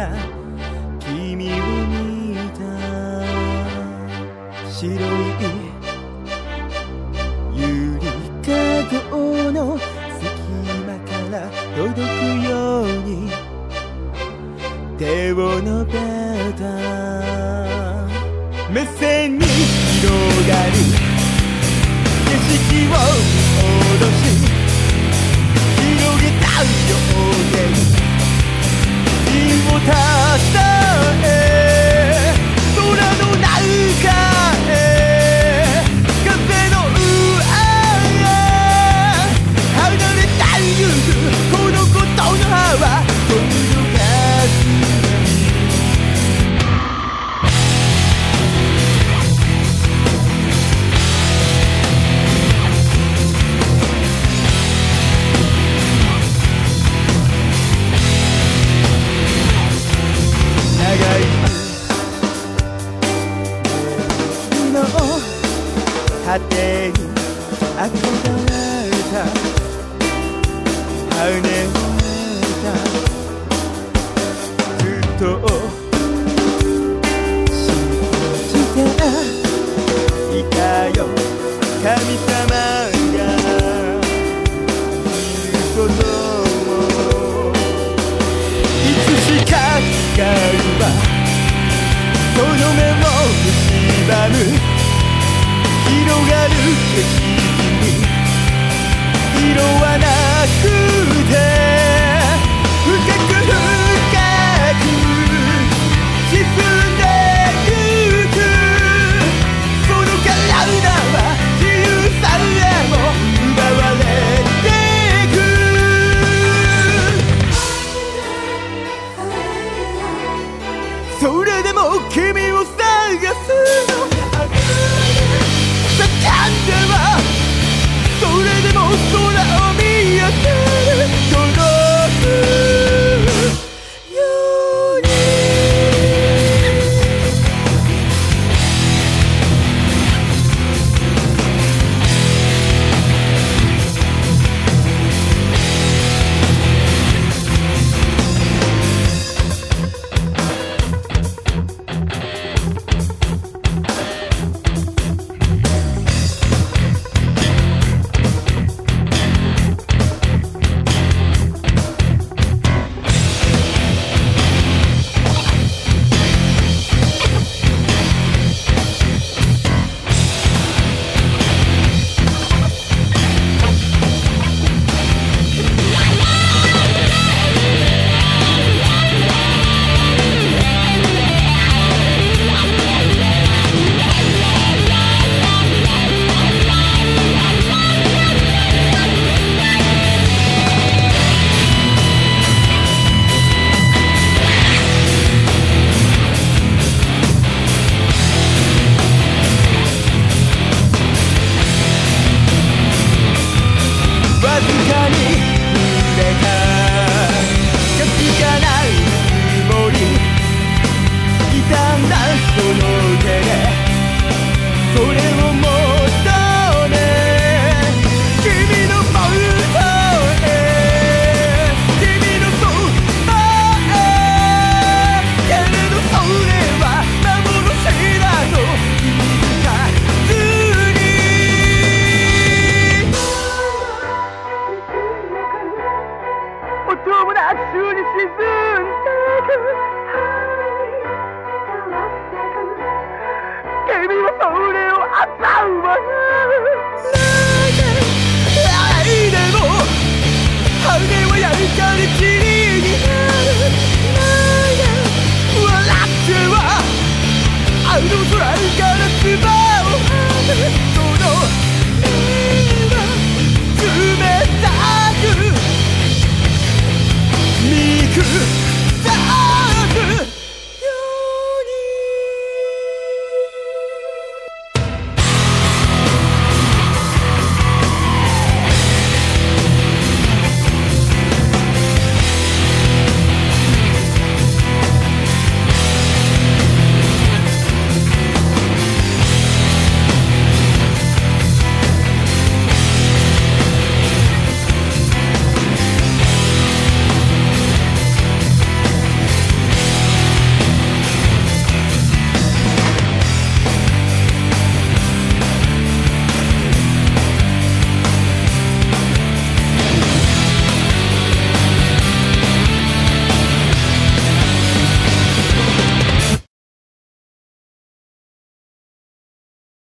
ら君を見た白いゆりかごの隙間から届くように手を伸ば果てに憧れた。羽ねた。ずっと信じていたよ。神様がいることを。いつしか光はその目を蝕む。広がる景色に。色はなく